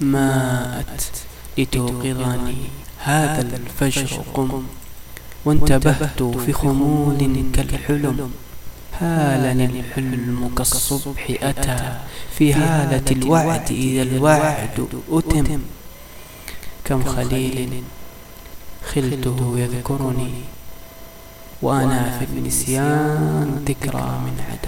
ماءت لتوقظني هذا الفجر قم وانتبهت في خمول كالحلم. هالني الحلم كالصبح أتى. في هالة الوعد إذا الوعد أتم. كم خليل خلته يذكرني. وأنا في النسيان ذكرى من عدم